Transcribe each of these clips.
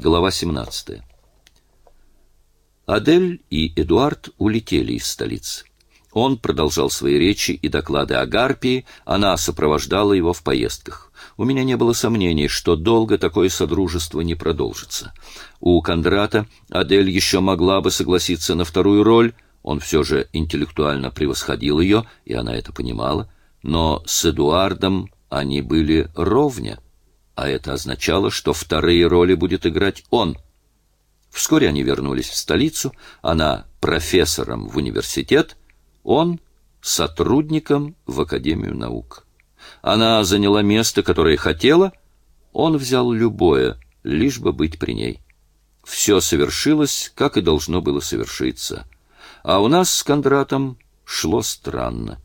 Глава 17. Адель и Эдуард улетели из столицы. Он продолжал свои речи и доклады о Гарпии, она сопровождала его в поездках. У меня не было сомнений, что долго такое содружество не продолжится. У Кондрата Адель еще могла бы согласиться на вторую роль, он все же интеллектуально превосходил ее, и она это понимала, но с Эдуардом они были ровня, а это означало, что вторые роли будет играть он. Вскоре они вернулись в столицу, она профессором в университет, он сотрудником в Академию наук. Она заняла место, которое хотела, он взял любое, лишь бы быть при ней. Все совершилось, как и должно было совершиться. А у нас с Кондратом шло странно.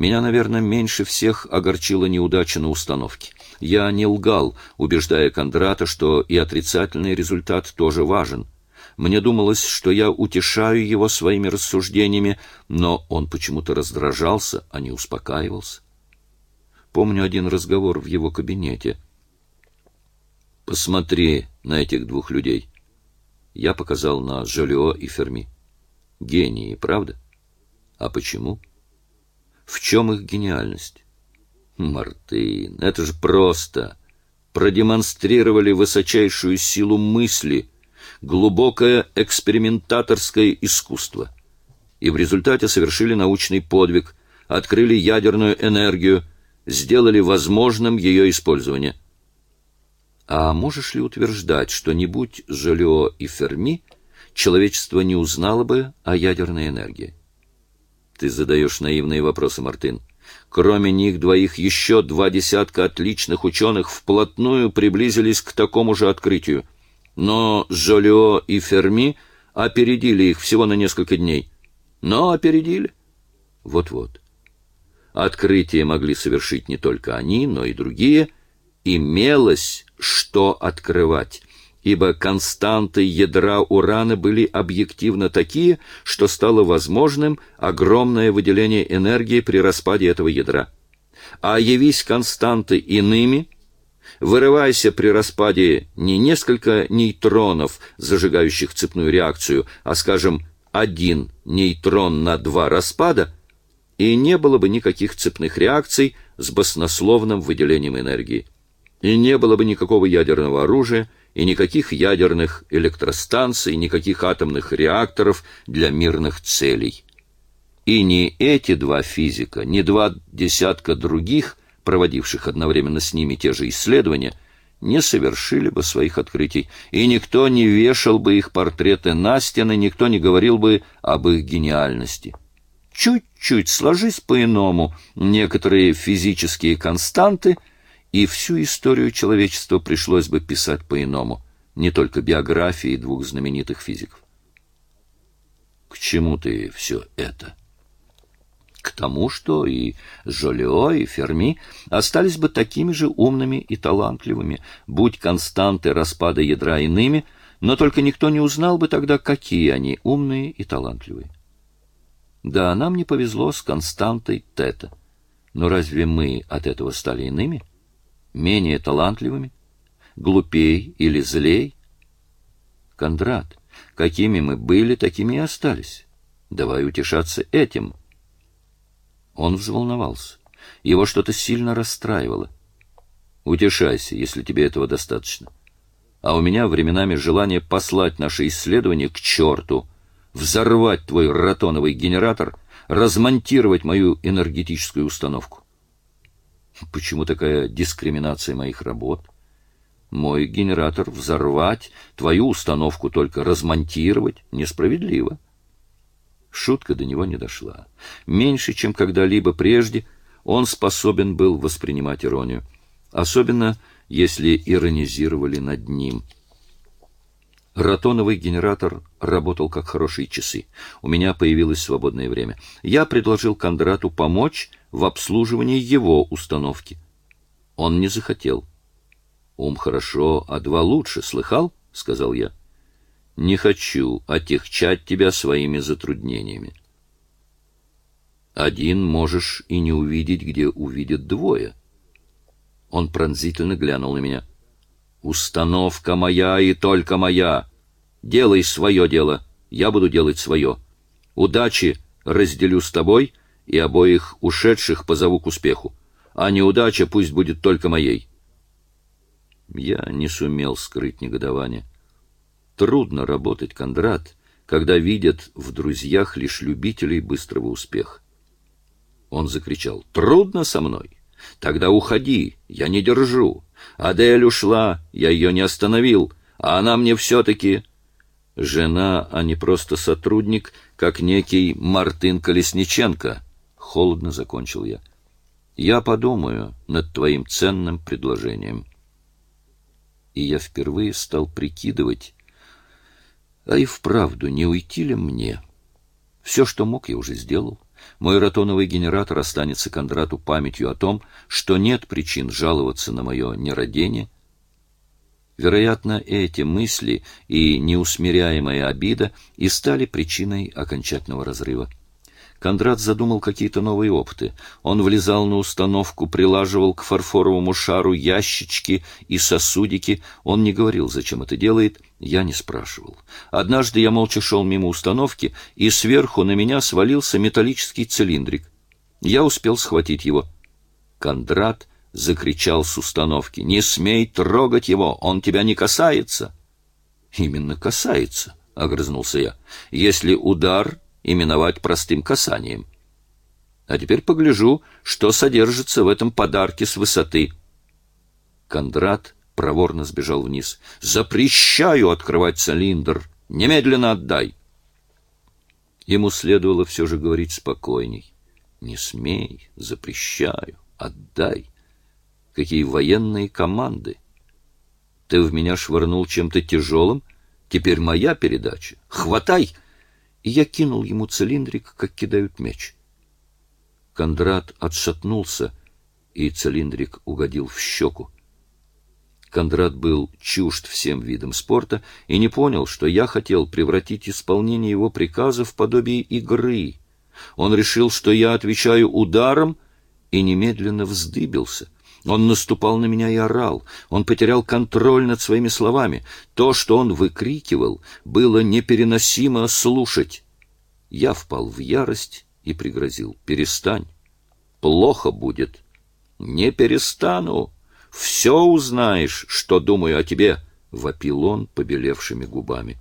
Меня, наверное, меньше всех огорчила неудача на установке. Я не лгал, убеждая Кондрата, что и отрицательный результат тоже важен. Мне думалось, что я утешаю его своими рассуждениями, но он почему-то раздражался, а не успокаивался. Помню один разговор в его кабинете. «Посмотри на этих двух людей». Я показал на Жолио и Ферми. Гении, правда? А почему? В чем их гениальность? Мартын, это же просто. Продемонстрировали высочайшую силу мысли, глубокое экспериментаторское искусство. И в результате совершили научный подвиг, открыли ядерную энергию, сделали возможным ее использование. А можешь ли утверждать, что не будь Жолио и Ферми, человечество не узнало бы о ядерной энергии? Ты задаешь наивные вопросы, Мартын. Кроме них двоих еще два десятка отличных ученых вплотную приблизились к такому же открытию. Но Жолио и Ферми опередили их всего на несколько дней. Но опередили. Вот-вот. Открытие могли совершить не только они, но и другие. Имелось что открывать ибо константы ядра урана были объективно такие, что стало возможным огромное выделение энергии при распаде этого ядра. А явись константы иными, вырывайся при распаде не несколько нейтронов, зажигающих цепную реакцию, а, скажем, один нейтрон на два распада, и не было бы никаких цепных реакций с баснословным выделением энергии. И не было бы никакого ядерного оружия, и никаких ядерных электростанций, никаких атомных реакторов для мирных целей. И ни эти два физика, ни два десятка других, проводивших одновременно с ними те же исследования, не совершили бы своих открытий, и никто не вешал бы их портреты на стены, никто не говорил бы об их гениальности. Чуть-чуть сложись по-иному некоторые физические константы — и всю историю человечества пришлось бы писать по-иному, не только биографии двух знаменитых физиков. К чему ты все это? К тому, что и Жолио, и Ферми остались бы такими же умными и талантливыми, будь константы распада ядра иными, но только никто не узнал бы тогда, какие они умные и талантливые. Да, нам не повезло с константой тета. Но разве мы от этого стали иными? Менее талантливыми, глупей или злей? Кондрат, какими мы были, такими и остались. Давай утешаться этим. Он взволновался. Его что-то сильно расстраивало. Утешайся, если тебе этого достаточно. А у меня временами желание послать наше исследование к черту, взорвать твой ротоновый генератор, размонтировать мою энергетическую установку. Почему такая дискриминация моих работ? Мой генератор взорвать, твою установку только размонтировать несправедливо. Шутка до него не дошла. Меньше, чем когда-либо прежде, он способен был воспринимать иронию, особенно если иронизировали над ним. Ротоновый генератор работал как хорошие часы. У меня появилось свободное время. Я предложил Кондрату помочь в обслуживании его установки. Он не захотел. «Ум хорошо, а два лучше, слыхал?» — сказал я. «Не хочу отягчать тебя своими затруднениями». «Один можешь и не увидеть, где увидят двое». Он пронзительно глянул на меня. Установка моя и только моя. Делай свое дело, я буду делать свое. Удачи разделю с тобой и обоих ушедших позову к успеху. А неудача пусть будет только моей. Я не сумел скрыть негодование. Трудно работать, Кондрат, когда видят в друзьях лишь любителей быстрого успеха. Он закричал: "Трудно со мной. Тогда уходи, я не держу. Адель ушла, я ее не остановил, а она мне все таки жена, а не просто сотрудник, как некий Мартын Колесниченко". Холодно закончил я. Я подумаю над твоим ценным предложением. И я впервые стал прикидывать, а и вправду не уйти ли мне? Все, что мог, я уже сделал. Мой ротоновый генератор останется Кондрату памятью о том, что нет причин жаловаться на мое нерадение. Вероятно, эти мысли и неусмиряемая обида и стали причиной окончательного разрыва. Кондрат задумал какие-то новые опыты. Он влезал на установку, прилаживал к фарфоровому шару ящички и сосудики. Он не говорил, зачем это делает, я не спрашивал. Однажды я молча шел мимо установки, и сверху на меня свалился металлический цилиндрик. Я успел схватить его. Кондрат закричал с установки: "Не смей трогать его, он тебя не касается". Именно касается, огрызнулся я. Если удар именовать простым касанием. А теперь погляжу, что содержится в этом подарке с высоты. Кондрат проворно сбежал вниз. Запрещаю открывать цилиндр. Немедленно отдай. Ему следовало все же говорить спокойней. Не смей, запрещаю, отдай. Какие военные команды! Ты в меня швырнул чем-то тяжелым, теперь моя передача. Хватай! И я кинул ему цилиндрик, как кидают мяч. Кондрат отшатнулся, и цилиндрик угодил в щеку. Кондрат был чужд всем видам спорта и не понял, что я хотел превратить исполнение его приказа в подобие игры. Он решил, что я отвечаю ударом, и немедленно вздыбился — он наступал на меня и орал. Он потерял контроль над своими словами. То, что он выкрикивал, было непереносимо слушать. Я впал в ярость и пригрозил: "Перестань. Плохо будет". "Не перестану. Все узнаешь, что думаю о тебе", вопил он побелевшими губами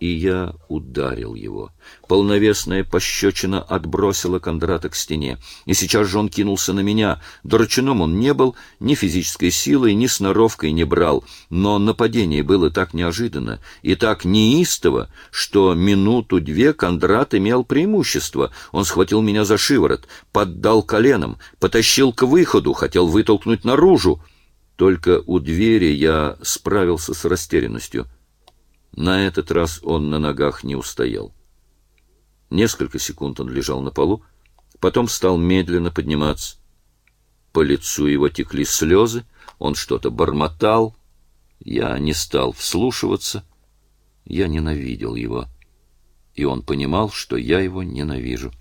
и я ударил его. Полновесная пощечина отбросила Кондрата к стене, и сейчас же он кинулся на меня. Дурачуном он не был, ни физической силой, ни сноровкой не брал, но нападение было так неожиданно и так неистово, что минуту-две Кондрат имел преимущество. Он схватил меня за шиворот, поддал коленом, потащил к выходу, хотел вытолкнуть наружу. Только у двери я справился с растерянностью — на этот раз он на ногах не устоял. Несколько секунд он лежал на полу, потом стал медленно подниматься. По лицу его текли слезы, он что-то бормотал. Я не стал вслушиваться. Я ненавидел его, и он понимал, что я его ненавижу.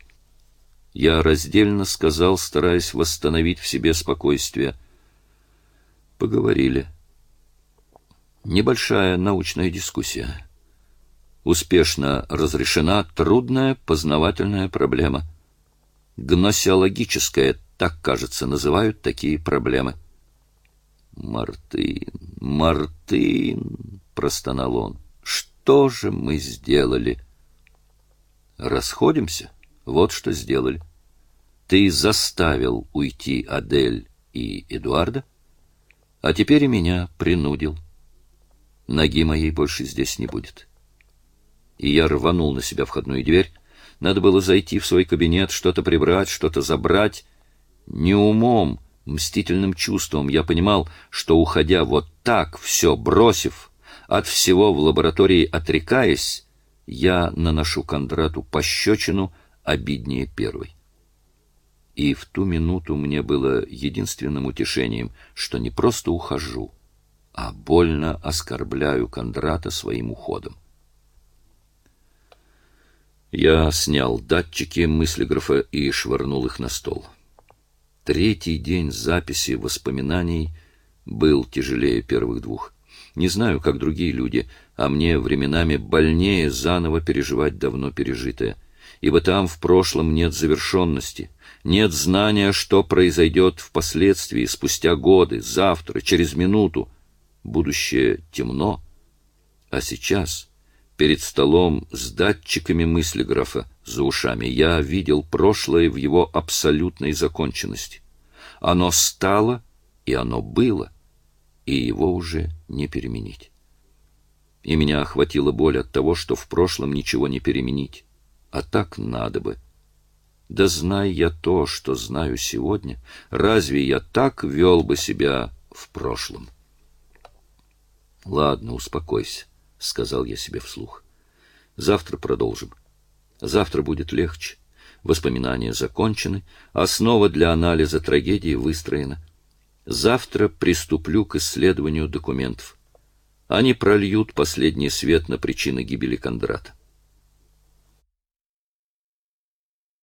Я раздельно сказал, стараясь восстановить в себе спокойствие. Поговорили. Небольшая научная дискуссия. Успешно разрешена трудная познавательная проблема. Гносеологическая, так, кажется, называют такие проблемы. Мартын, Мартын, простонал он. Что же мы сделали? Расходимся. Вот что сделали. Ты заставил уйти Адель и Эдуарда, а теперь и меня принудил. Ноги моей больше здесь не будет. И я рванул на себя входную дверь. Надо было зайти в свой кабинет, что-то прибрать, что-то забрать. Не умом, мстительным чувством я понимал, что уходя вот так, все бросив, от всего в лаборатории отрекаясь, я наношу Кондрату пощечину обиднее первой. И в ту минуту мне было единственным утешением, что не просто ухожу, а больно оскорбляю Кондрата своим уходом. Я снял датчики мыслеграфа и швырнул их на стол. Третий день записи воспоминаний был тяжелее первых двух. Не знаю, как другие люди, а мне временами больнее заново переживать давно пережитое, ибо там в прошлом нет завершенности, нет знания, что произойдет впоследствии, спустя годы, завтра, через минуту. Будущее темно, а сейчас перед столом с датчиками мыслеграфа за ушами я видел прошлое в его абсолютной законченности. Оно стало, и оно было, и его уже не переменить. И меня охватила боль от того, что в прошлом ничего не переменить. А так надо бы. Да знай я то, что знаю сегодня, разве я так вел бы себя в прошлом? Ладно, успокойся, — сказал я себе вслух. Завтра продолжим. Завтра будет легче. Воспоминания закончены, основа для анализа трагедии выстроена. Завтра приступлю к исследованию документов. Они прольют последний свет на причины гибели Кондрата.